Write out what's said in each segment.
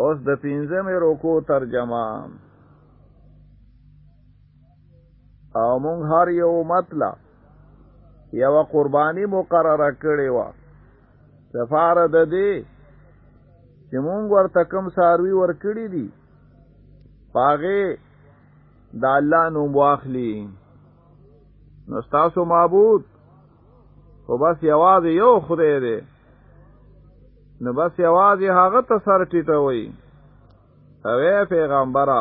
اوس د پنځمې رکو ترجمه او مونږ هر یو مطلب یو قربانی مقرره کړې و سفاره د دې چې مونږ ورته کم ساروي ورکړي دي پاغه د الله نوم واخلي نو تاسو معبود خو بس یوازې یو خدای دی نو بس یوازې هغه ته سر ټیټوي اوې پیغمبره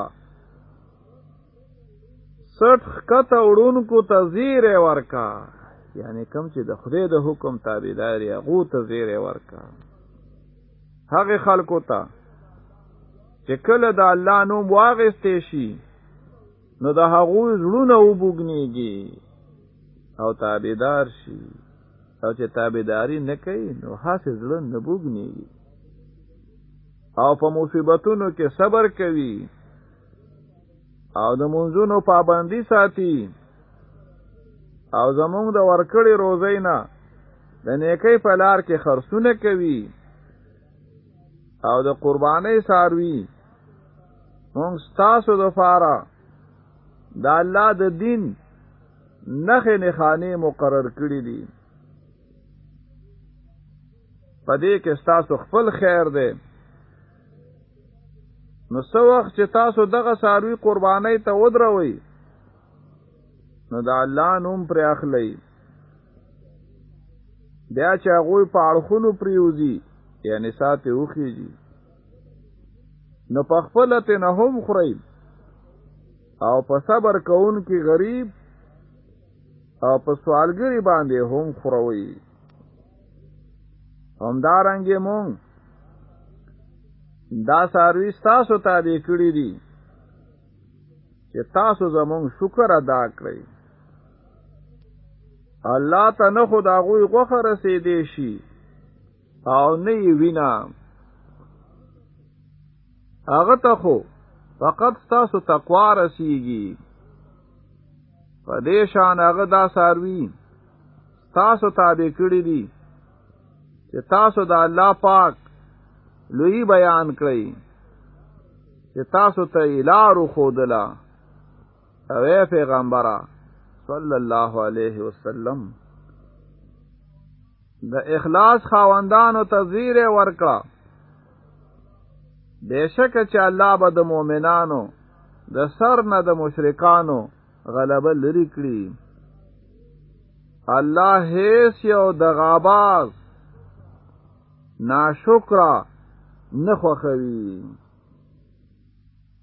سټ خکته وړونکو ته زیره ورکا یعنی کم چې د خدای د حکم تابعداري هغه ته زیره ورکا هغه خلکو ته چې کله د الله نوم واغستې شي نو د هغه زړونه وبوګنيږي او تابعدار شي او چې تابعداري نه کوي نو هسې زړه نه بوګنېږي او په مصیبتونو کې صبر کوي او د منځونو پابندي ساتي او زمونږ د ورکړې روزۍ نه د نیکۍ په لار کې خرڅونه کوي او د قربانۍ ساروي مونږ ستاسو د فاره دا الله د دین نخې نخانې مقرر کړی دي په دې کې تاسو خپل خیر دی نو څو وخت چې تاسو دغه ساروی قرباني ته ودروي نو دا الله نوم پر اخلي بیا چې هغه په اړخونو پریوزي یعنی ساته وخیږي نو په خپل ته نه هم خوري او په صبر کون کې غریب او په سوالګری باندې هم خوروي هم دارنګې مونږ دا ساروی ستاسو تابع کړی دي چې تاسو زمونږ شکر ادا کړئ الله ته نه خدا غوي غوخه رسیدې شي او نه یې وینا هغه ته خو فقط تاسو تقوا رسیږي په دې شان هغه دا ساروي تاسو تابع کړی دي چې تاسو د الله پاک لوی بیان کړئ چې تاسو ته لار خو دلا او پیغمبره صلی الله علیه وسلم د اخلاص خاوندانو ته زیره ورکړه بشک چې الله به د مؤمنانو د سر نه د مشرکانو غلبه لري کړی الله هیڅ یو د غاباز ناشکرا نه خوخوي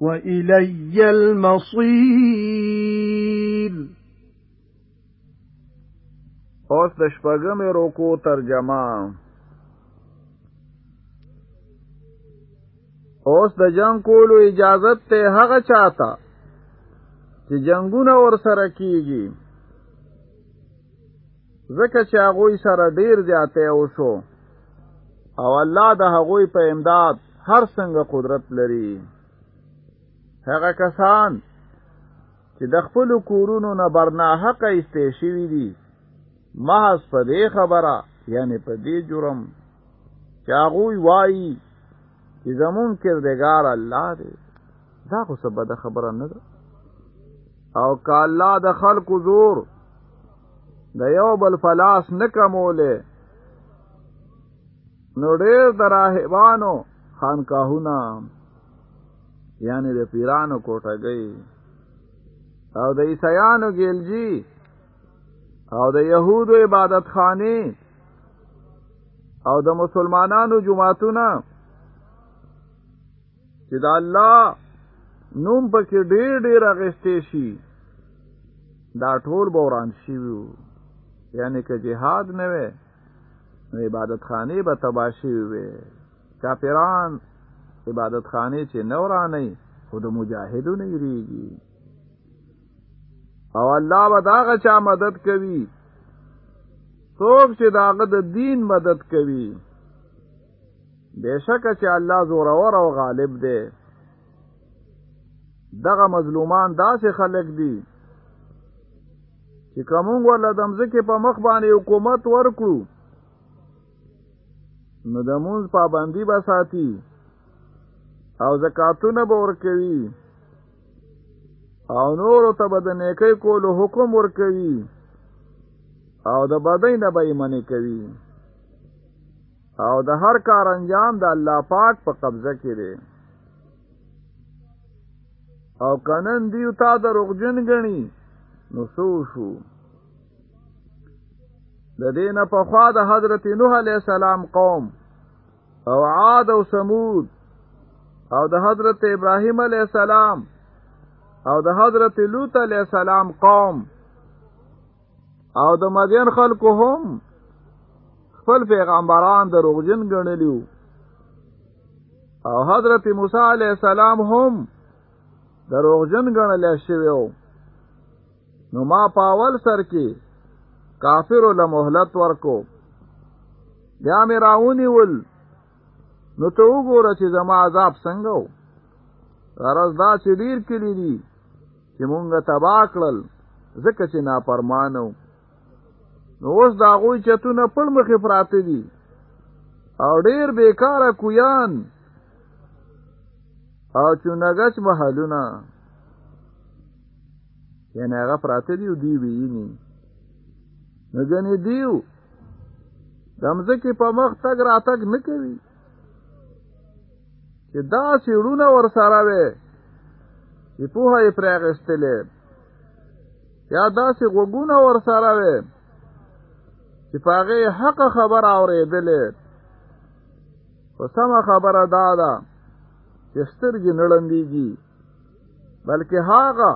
وَإِلَيَّ الْمَصِيرُ اوس د شپږمې روکو ترجمه اوس د جنگ کولو اجازت ته هغه چاته چې جنگونه ور سره کیږي ځکه چې هغوی سره ډیر زیاتی وشو او الله د هغوی په امداد هر څنګه قدرت لري هغه کسان چې د خپل کورونو نه برناحق ایستې شوی دي محض په دې خبره یعنی په دې جرم چې هغوی وایي چې زمون کردګار الله دی دا خو څه بده خبره نه ده او که الله د خلکو زور د یو بل فلاس نه کمولی نو ډېر د راهبانو خانکاهونه یعنی د پیرانو کوټګۍ او د عیسیانو ګیلجی او د یهودو عبادت خانه او د مسلمانانو جماعتونه چې دا الله نوم پکې ډېر ډېر اغستې شي دا ټول بوران شي یعنی که جهاد نه وي نو عبادت خانه به تبا شي وي کافران عبادت خانه چې نورانه خود مجاهدو نه یریږي او الله به داغه چا مدد کوي څوک چې داغه د دین مدد کوي بشک چې الله زورور او غالب دی دغه مظلومان داسې خلک دي چې کومون ولا د مزکه په مخ باندې حکومت ورکړو نو د مونږ پابندي به ساتي او زکاتونه به ورکوي او نور ته به د نیکی کولو حکم ورکوي او د بدین به یې منې کوي او د هر کار انجام د الله پاک په قبضه کې دی او کنن دیو تا د رغجن غني نو سو شو د دینه په خوا د حضرت نوح علی السلام قوم او عاد او ثمود او د حضرت ابراهیم علی السلام او د حضرت لوط علی السلام قوم او د مدین خلکو هم خپل پیغمبران دروغجن ګڼلیو او حضرت موسی علی السلام هم دروغجن ګڼل شوی وو نو ما پاول سر کې کافر له مهلت ورکو بیا مې راونی ول نو ته وګوره چې زما عذاب څنګه و غرض دا چې ډیر کلی دي چې مونږه تبا کړل ځکه چې نافرمانه و نو اوس د هغوی چتونه پړ مخې پراته دي او ډیر بیکاره کویان او چونګچ محلونه یعنی هغه پراته دي او دی وییني نو ځنې دیو د مځکې په مخ تګ راتګ نه کوي چې دا سیړونه ور سره وي چې پوهه یې پرې اخیستلې یا داسې غوږونه ور سره وي چې په هغې حق خبره اورېدلې خو سمه خبره دا ده چې سترګې نه ړندېږي بلکې هغه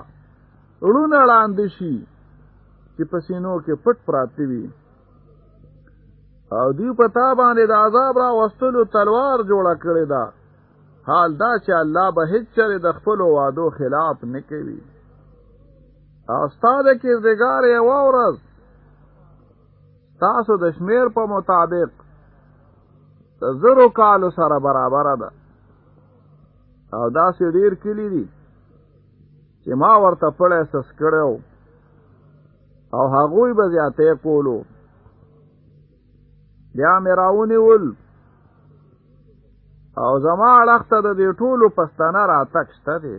ړونه ړاندې شي چې په سینو کې پټ پراته وي او دی په تا باندې د عذاب را وستلو تلوار جوړه کړې ده حال دا چې الله به هیڅ چره د خپل وعدو خلاف نه کوي او استاد کې زګار یو ورځ تاسو د شمیر په مطابق زرو کالو سره برابر ده او دا سې ډیر کلی دي چې ما ورته پړی سس کړو او هغوی به زیاته کولو بیا مې راونیول او زما اړخ ته د دې ټولو پښتانه راتک شته دی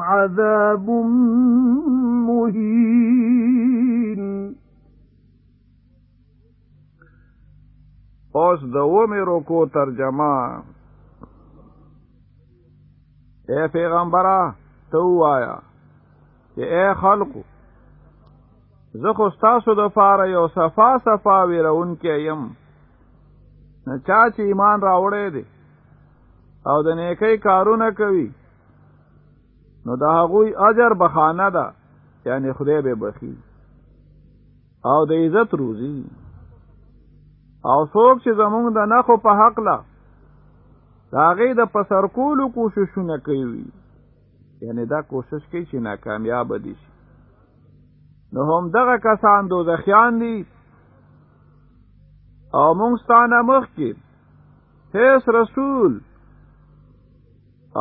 عذاب مهین اوس د ومه رکو ترجمه اے پیغمبره ته وایا چې اے خلقو زه خو تاسو د فار یو صفا صفا ویرون کې یم نه چا چې ایمان راوړې دي او د نیکۍ کارونه کوي نو دا هغوی اجر بخانه ده یعنی خدای به بخي او د عزت روزي او څوک چې زمونږ د نخو په حق لا داغه د پسر کولو کوششونه کوي یعنی دا کوشش کوي چې ناکامیاب دي شي نو هم دغه کسان دوزخیان دي او مونږ ستانه مخ کې هیڅ رسول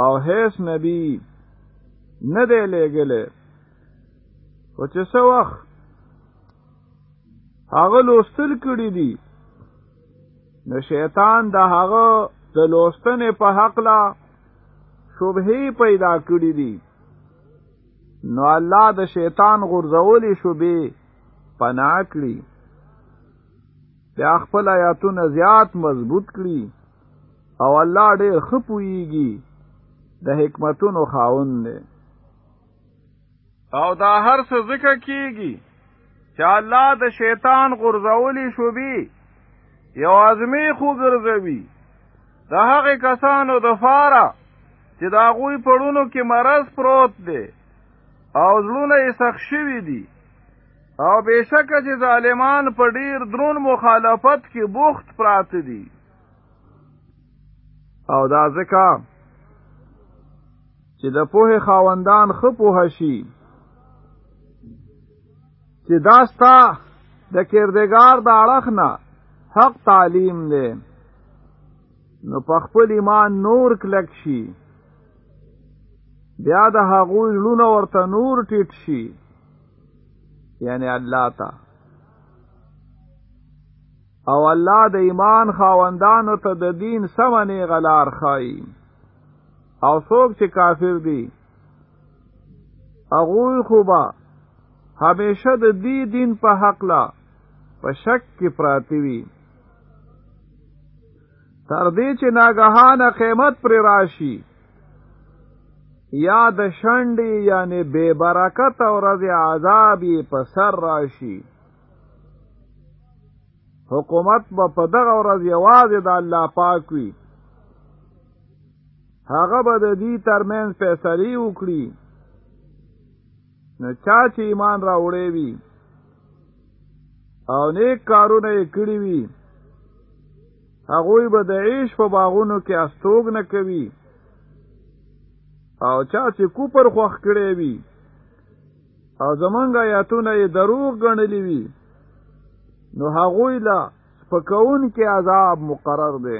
او هیڅ نبی نه دی لېږلی خو چې څه وخت هغه لوستل کړي دي نو شیطان د هغه د لوستنې په حق لا شبهې پیدا کړي دي نو الله د شیطان غرزولې شبهې پناه کړي بیا خپل آیاتونه زیات مضبوط کړي او الله ډیر خپویږي د حکمتونو خاوند دی او دا هر څه ذکر کیږي چې الله د شیطان غرزولی شوبي یو ازمی خو ګرځوي د هغه کسانو د فاره چې دا غوی پړونو کې مرض پروت دی او زړونه یې سخت شوي دي او بشکه چې ظالمان په ډیر درون مخالفت کې بوخت پراته دي او دا ځکه چې د پوه خاوندان خپوه شي چې دا ستا د کردګار د اړخ نه حق تعلیم دی نو په خپل ایمان نور کلک شي بیا د هغوی لونه ورته نور ټیټ شي یعنی الله تا او الله د ایمان خاوندانو ته د دین سمنه غلار خای او څوک چې کافر دي اغوی خوبا همیشه د دی دین په حق لا په شک کې پراتی وي تر دې چې ناګهانه قیمت پر راشي یا د شنډې یعنی بے برکت ورځ عذاب یې په سر راشي حکومت به په دغه ورځ یوازې د الله پاک وي هغه به د دې ترمنځ فیصله وکړي نو چا چې ایمان را وړې وي او نیک کارونه یې کړی وي هغوی به د عیش په باغونو کې استوګ نه کوي او چا چې کوپر خوخ کړی وي او زمونږ آیاتونه یې دروغ ګڼلی وي نو هغوی له سپکون کې عذاب مقرر دی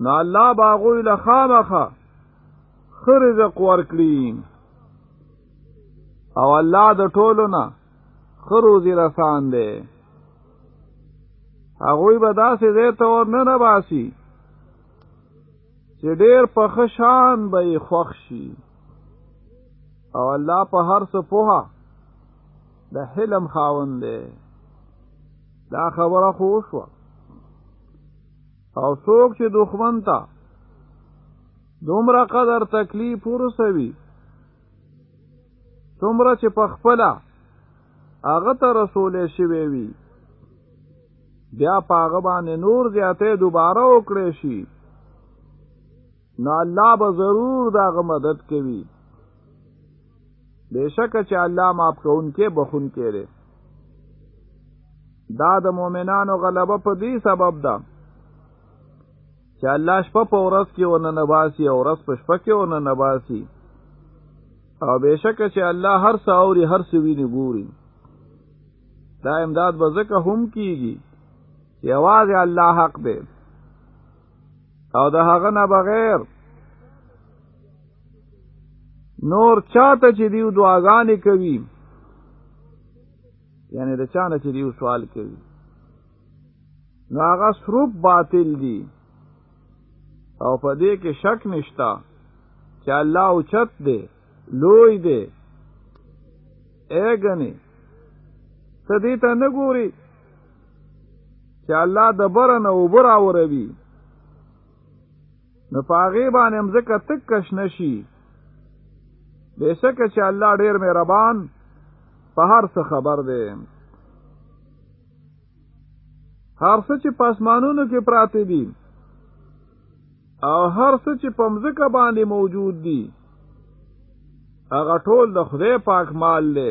نو الله باغوی له خامخه خرزق ورکړي او الله د ټولو نه خروزی رسان دی هغوی به داسې ځای ته ورنه نه باسي چې ډېر په ښه شان به یې خوښ شي او الله په هر څه پوهه د حلم خاوند دی دا خبره خو وشوه او څوک چې دښمن ته دومره قدر تکلیف ورسوي څومره چې په خپله هغه ته رسولی شوی وي بیا په هغه باندې نور زیاتې دوباره وکړی شي نو الله به ضرور دا غ مدد کوي بشک چې الله معاف کوونکې بخونکې دی دا د مؤمنانو غلبه په دې سبب ده چې الله شپه په ورځ کې ونه نباسي او ورځ په شپه کې ونه نباسي او بشک چې الله هر څه اوري هر څه ویني ګوري دا امداد به ځکه هم کیږي چې یوازې الله حق دی او د هغه نه بغیر نور چاته چې دیو دعاګانې کوي یعنی د چانه چې دیو سوال کوي نو هغه سروپ باطل دي او په دې کې شک نشتا چې الله اوچت دی لوی دی اګنی ته دې ته نه ګوري چې الله د برنه اوبر اوروي نو پاغي باندې مزکه تک کش نشي بشکه چې الله ډیر مهربان په هر څه خبر دی هر څه چې پاسمانونو کې پراته دي او هر څه چې په مزکه باندې موجود دي هغه ټول د خدای پاک مال دی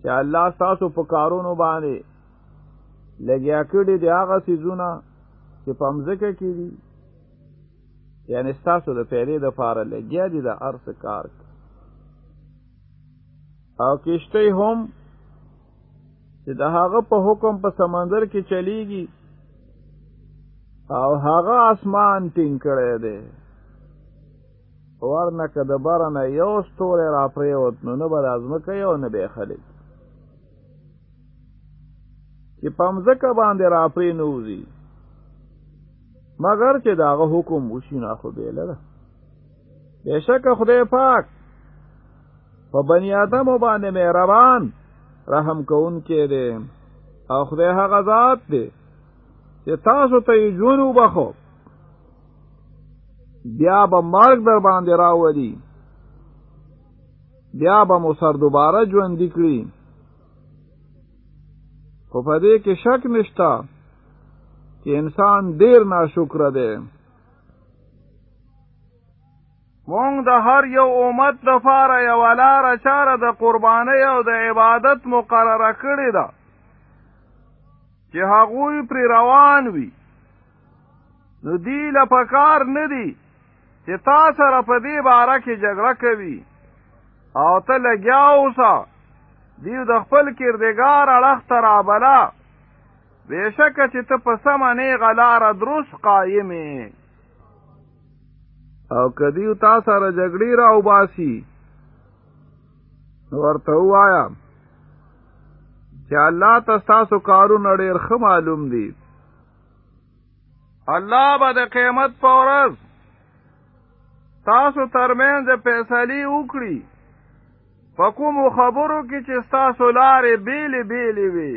چې الله تاسو په کارونو باندې لګیا کړی دی هغه سيزونه چې په مزکه کې دي یعنی تاسو د پیرې د پاره لګیا دي د ارس کار او کشته هم چې د هغه په حکم په سمندر کې چلیږي او هغه اسمان ټینګ کړی دی ورنه که د بره نه یو ستوری را پرېوت نو نه به دا ځمکه یو نه به خلک چې په مځکه باندې را پرې نه وځي مګر چې د هغه حکم وشي نه خو بېله ده بېشکه خدای پاک په بني آدمو باندې مهربان رحم کوونکی دی او خدای هغه ذات دی چې تاسو ته یې ژوند وبخو بیا به مرګ در باندې راولي بیا به مو سر دوباره ژوندي کړي خو په دې کې شک نشته چې انسان ډیر ناشکره دی مونږ د هر یو امت د فاره یو لار چاره د قربانۍ او د عبادت مقرره کړې ده چې هغوی پر روان وي نو دی له پکار نه دی چې تا سره په دې باره کې جګړه کوي او ته لګیا اوسه دی د خپل کردګار اړخ ته رابله بېشکه چې ته په سمه نیغه لاره درست قایم او که دیو تا سره جګړې را وباسي ورته وایا چې الله ته تاسو کارونه ډېر ښه معلوم دي الله به د قیامت په ورځ تاسو ترمنځ فیصله وکړي په کوم خبرو کې چې تاسو لارې بیلې بیلې وي